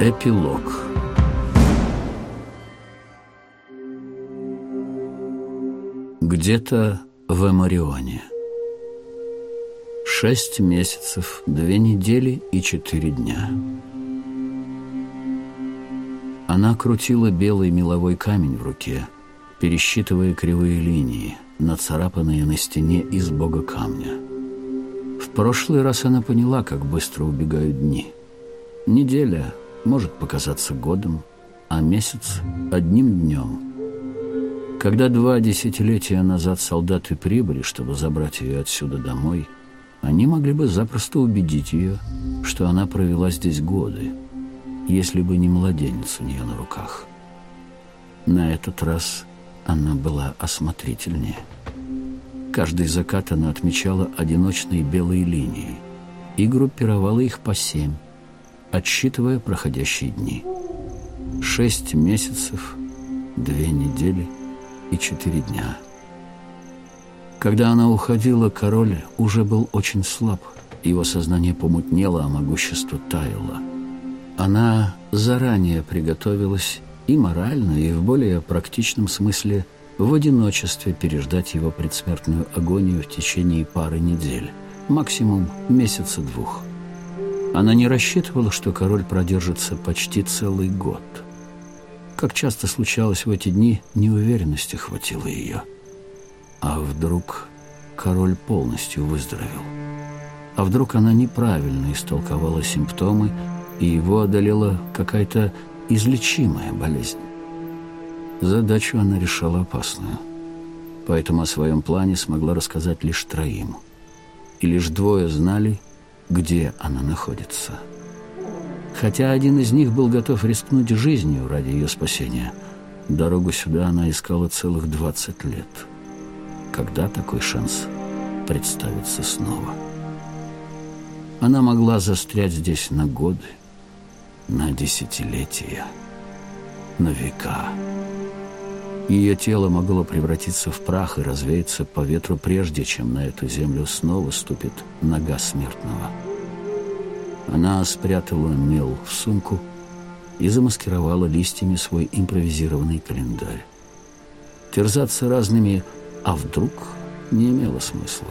Эпилог Где-то в Эморионе Шесть месяцев, две недели и четыре дня Она крутила белый меловой камень в руке, пересчитывая кривые линии, нацарапанные на стене из бога камня. В прошлый раз она поняла, как быстро убегают дни. Неделя может показаться годом, а месяц — одним днем. Когда два десятилетия назад солдаты прибыли, чтобы забрать ее отсюда домой, они могли бы запросто убедить ее, что она провела здесь годы, если бы не младенец у нее на руках. На этот раз она была осмотрительнее. Каждый закат она отмечала одиночные белые линии и группировала их по семь, отсчитывая проходящие дни. Шесть месяцев, две недели и четыре дня. Когда она уходила, король уже был очень слаб. Его сознание помутнело, а могущество таяло. Она заранее приготовилась и морально, и в более практичном смысле в одиночестве переждать его предсмертную агонию в течение пары недель, максимум месяца двух. Она не рассчитывала, что король продержится почти целый год. Как часто случалось в эти дни, неуверенности хватило ее. А вдруг король полностью выздоровел? А вдруг она неправильно истолковала симптомы, и его одолела какая-то излечимая болезнь? Задачу она решала опасную. Поэтому о своем плане смогла рассказать лишь троим. И лишь двое знали, где она находится. Хотя один из них был готов рискнуть жизнью ради ее спасения, дорогу сюда она искала целых 20 лет. Когда такой шанс представится снова? Она могла застрять здесь на годы, на десятилетия, на века. Ее тело могло превратиться в прах и развеяться по ветру прежде, чем на эту землю снова ступит нога смертного. Она спрятала мел в сумку и замаскировала листьями свой импровизированный календарь. Терзаться разными «а вдруг» не имело смысла.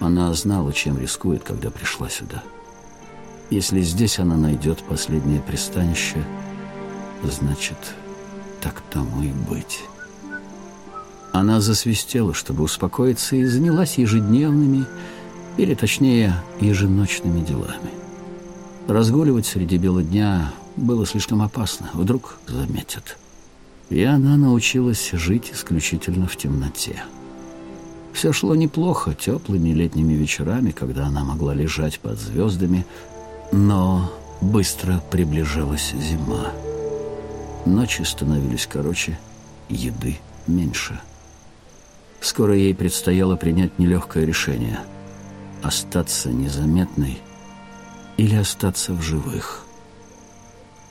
Она знала, чем рискует, когда пришла сюда. Если здесь она найдет последнее пристанище, значит так тому и быть. Она засвистела, чтобы успокоиться, и занялась ежедневными, или точнее, еженочными делами. Разгуливать среди бела дня было слишком опасно, вдруг заметят. И она научилась жить исключительно в темноте. Все шло неплохо, теплыми летними вечерами, когда она могла лежать под звездами, но быстро приближалась зима. Ночи становились короче, еды меньше. Скоро ей предстояло принять нелегкое решение – остаться незаметной или остаться в живых.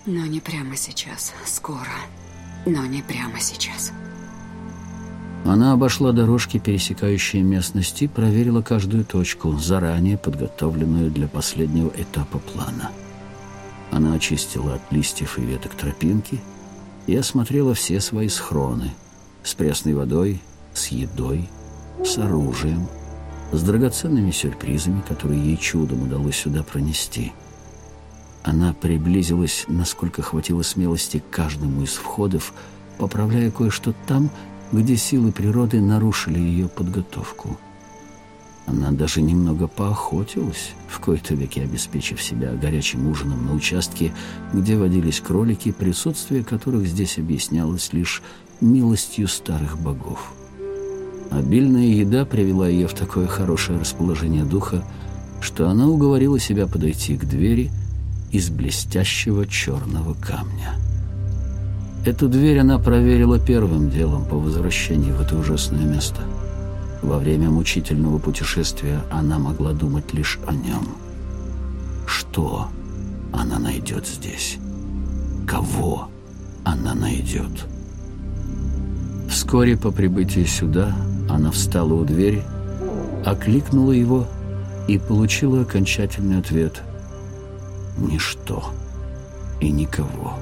Но не прямо сейчас, скоро, но не прямо сейчас. Она обошла дорожки, пересекающие местности, проверила каждую точку, заранее подготовленную для последнего этапа плана. Она очистила от листьев и веток тропинки – и осмотрела все свои схроны с пресной водой, с едой, с оружием, с драгоценными сюрпризами, которые ей чудом удалось сюда пронести. Она приблизилась, насколько хватило смелости, к каждому из входов, поправляя кое-что там, где силы природы нарушили ее подготовку. Она даже немного поохотилась, в кои-то веки обеспечив себя горячим ужином на участке, где водились кролики, присутствие которых здесь объяснялось лишь милостью старых богов. Обильная еда привела ее в такое хорошее расположение духа, что она уговорила себя подойти к двери из блестящего черного камня. Эту дверь она проверила первым делом по возвращении в это ужасное место — во время мучительного путешествия она могла думать лишь о нем. Что она найдет здесь? Кого она найдет? Вскоре по прибытии сюда она встала у двери, окликнула его и получила окончательный ответ. Ничто. и никого.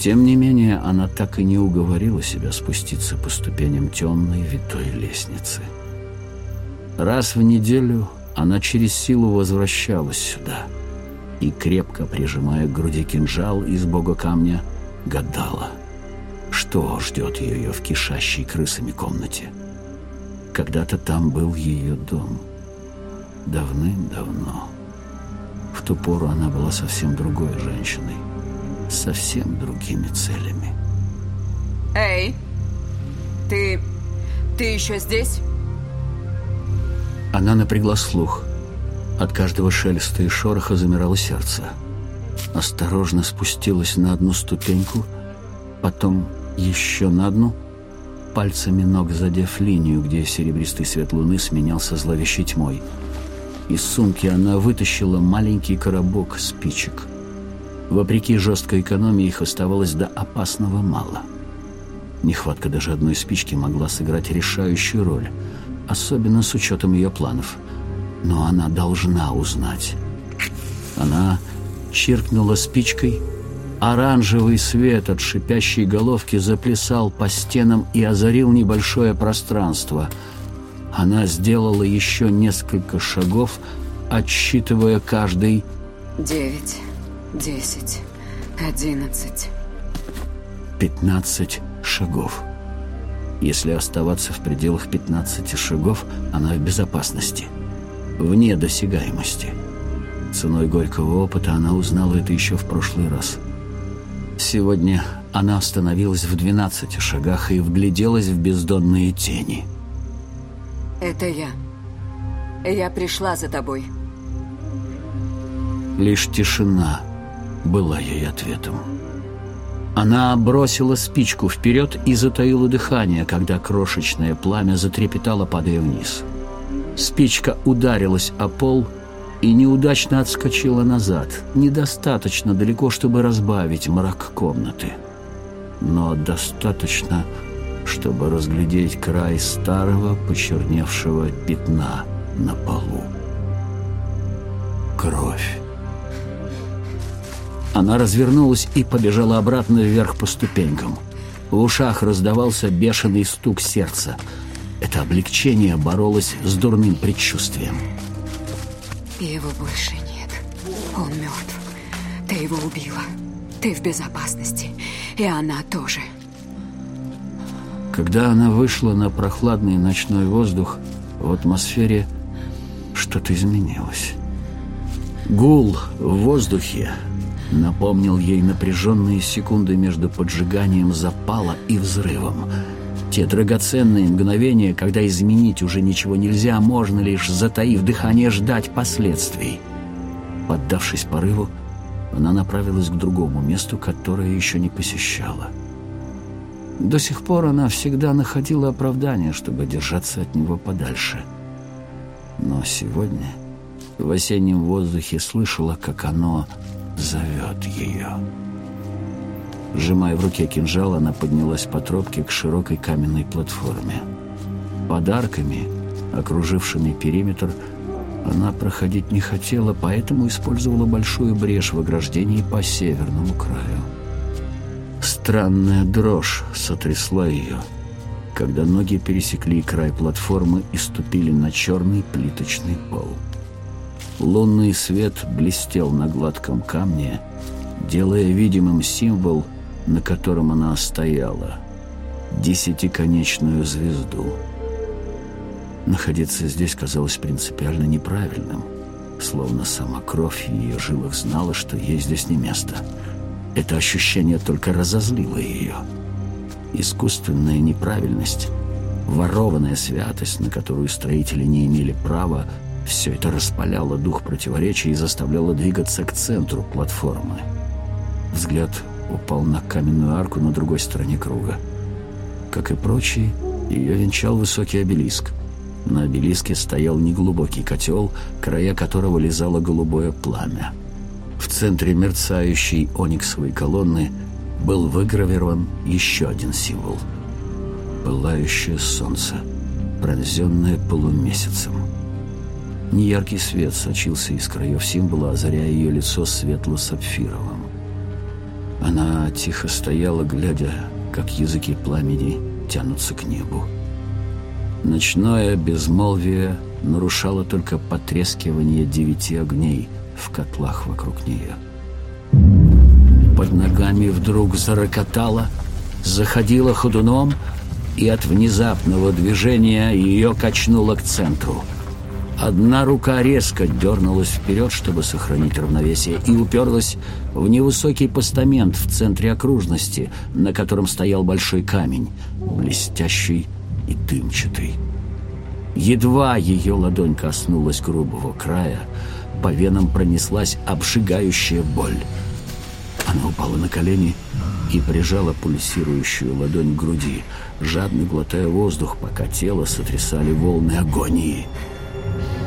Тем не менее, она так и не уговорила себя спуститься по ступеням темной витой лестницы. Раз в неделю она через силу возвращалась сюда и, крепко прижимая к груди кинжал из бога камня, гадала, что ждет ее в кишащей крысами комнате. Когда-то там был ее дом. Давным-давно. В ту пору она была совсем другой женщиной совсем другими целями. Эй, ты... ты еще здесь? Она напрягла слух. От каждого шелеста и шороха замирало сердце. Осторожно спустилась на одну ступеньку, потом еще на одну, пальцами ног задев линию, где серебристый свет луны сменялся зловещей тьмой. Из сумки она вытащила маленький коробок спичек — Вопреки жесткой экономии их оставалось до опасного мало. Нехватка даже одной спички могла сыграть решающую роль, особенно с учетом ее планов. Но она должна узнать. Она чиркнула спичкой, оранжевый свет от шипящей головки заплясал по стенам и озарил небольшое пространство. Она сделала еще несколько шагов, отсчитывая каждый... Девять десять, одиннадцать. Пятнадцать шагов. Если оставаться в пределах пятнадцати шагов, она в безопасности, вне досягаемости. Ценой горького опыта она узнала это еще в прошлый раз. Сегодня она остановилась в двенадцати шагах и вгляделась в бездонные тени. «Это я. Я пришла за тобой». Лишь тишина была ей ответом. Она бросила спичку вперед и затаила дыхание, когда крошечное пламя затрепетало, падая вниз. Спичка ударилась о пол и неудачно отскочила назад, недостаточно далеко, чтобы разбавить мрак комнаты. Но достаточно, чтобы разглядеть край старого почерневшего пятна на полу. Кровь. Она развернулась и побежала обратно вверх по ступенькам. В ушах раздавался бешеный стук сердца. Это облегчение боролось с дурным предчувствием. Его больше нет. Он мертв. Ты его убила. Ты в безопасности. И она тоже. Когда она вышла на прохладный ночной воздух, в атмосфере что-то изменилось. Гул в воздухе напомнил ей напряженные секунды между поджиганием запала и взрывом. Те драгоценные мгновения, когда изменить уже ничего нельзя, можно лишь, затаив дыхание, ждать последствий. Поддавшись порыву, она направилась к другому месту, которое еще не посещала. До сих пор она всегда находила оправдание, чтобы держаться от него подальше. Но сегодня в осеннем воздухе слышала, как оно зовет ее. Сжимая в руке кинжал, она поднялась по тропке к широкой каменной платформе. Подарками, окружившими периметр, она проходить не хотела, поэтому использовала большую брешь в ограждении по северному краю. Странная дрожь сотрясла ее, когда ноги пересекли край платформы и ступили на черный плиточный пол. Лунный свет блестел на гладком камне, делая видимым символ, на котором она стояла — десятиконечную звезду. Находиться здесь казалось принципиально неправильным, словно сама кровь ее жилах знала, что ей здесь не место. Это ощущение только разозлило ее. Искусственная неправильность, ворованная святость, на которую строители не имели права, все это распаляло дух противоречия и заставляло двигаться к центру платформы. Взгляд упал на каменную арку на другой стороне круга. Как и прочие, ее венчал высокий обелиск. На обелиске стоял неглубокий котел, края которого лизало голубое пламя. В центре мерцающей ониксовой колонны был выгравирован еще один символ. Пылающее солнце, пронзенное полумесяцем. Неяркий свет сочился из краев символа, озаряя ее лицо светло-сапфировым. Она тихо стояла, глядя, как языки пламени тянутся к небу. Ночное безмолвие нарушало только потрескивание девяти огней в котлах вокруг нее. Под ногами вдруг зарокотало, заходило ходуном, и от внезапного движения ее качнуло к центру. Одна рука резко дернулась вперед, чтобы сохранить равновесие, и уперлась в невысокий постамент в центре окружности, на котором стоял большой камень, блестящий и дымчатый. Едва ее ладонь коснулась грубого края, по венам пронеслась обжигающая боль. Она упала на колени и прижала пульсирующую ладонь к груди, жадно глотая воздух, пока тело сотрясали волны агонии.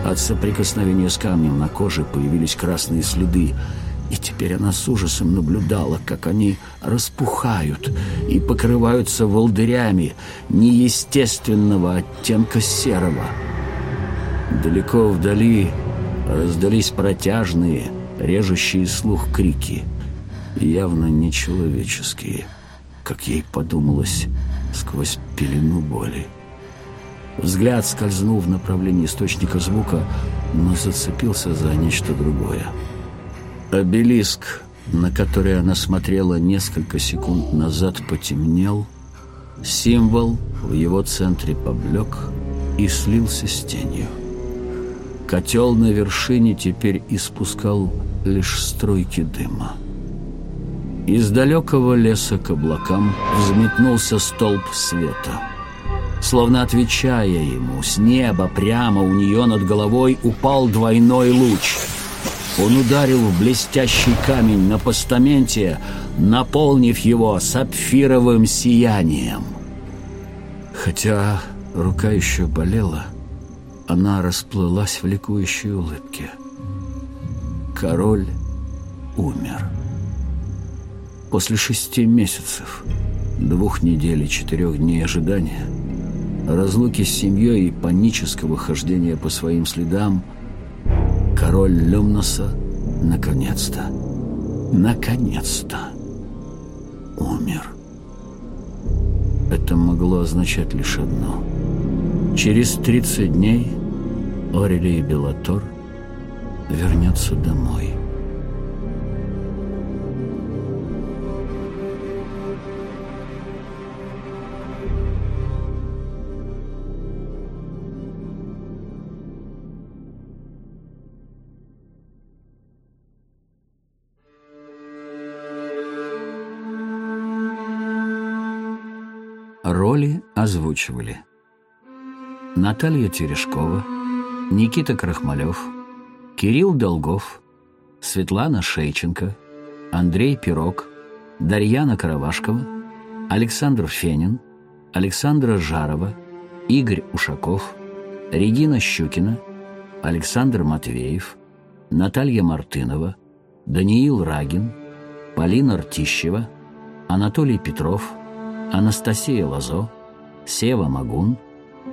От соприкосновения с камнем на коже появились красные следы, и теперь она с ужасом наблюдала, как они распухают и покрываются волдырями неестественного оттенка серого. Далеко вдали раздались протяжные, режущие слух крики, явно нечеловеческие, как ей подумалось сквозь пелену боли. Взгляд скользнул в направлении источника звука, но зацепился за нечто другое. Обелиск, на который она смотрела несколько секунд назад, потемнел. Символ в его центре поблек и слился с тенью. Котел на вершине теперь испускал лишь струйки дыма. Из далекого леса к облакам взметнулся столб света. Словно отвечая ему, с неба прямо у нее над головой упал двойной луч — он ударил в блестящий камень на постаменте, наполнив его сапфировым сиянием. Хотя рука еще болела, она расплылась в ликующей улыбке. Король умер. После шести месяцев, двух недель и четырех дней ожидания, разлуки с семьей и панического хождения по своим следам – Король Люмноса наконец-то, наконец-то умер. Это могло означать лишь одно. Через 30 дней Орелия Белатор вернется домой. Озвучивали. Наталья Терешкова, Никита Крахмалев, Кирилл Долгов, Светлана Шейченко, Андрей Пирог, Дарьяна Каравашкова, Александр Фенин, Александра Жарова, Игорь Ушаков, Регина Щукина, Александр Матвеев, Наталья Мартынова, Даниил Рагин, Полина Ртищева, Анатолий Петров – Анастасия Лазо, Сева Магун,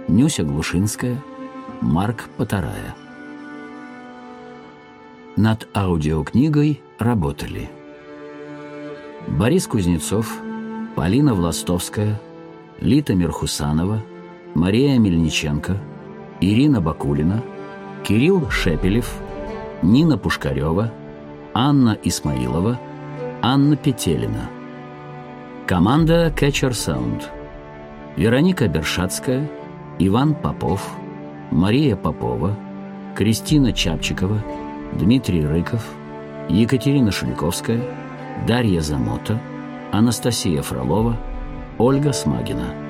Нюся Глушинская, Марк Потарая. Над аудиокнигой работали Борис Кузнецов, Полина Властовская, Лита Мерхусанова, Мария Мельниченко, Ирина Бакулина, Кирилл Шепелев, Нина Пушкарева, Анна Исмаилова, Анна Петелина – Команда Catcher Sound. Вероника Бершацкая, Иван Попов, Мария Попова, Кристина Чапчикова, Дмитрий Рыков, Екатерина Шельковская, Дарья Замота, Анастасия Фролова, Ольга Смагина –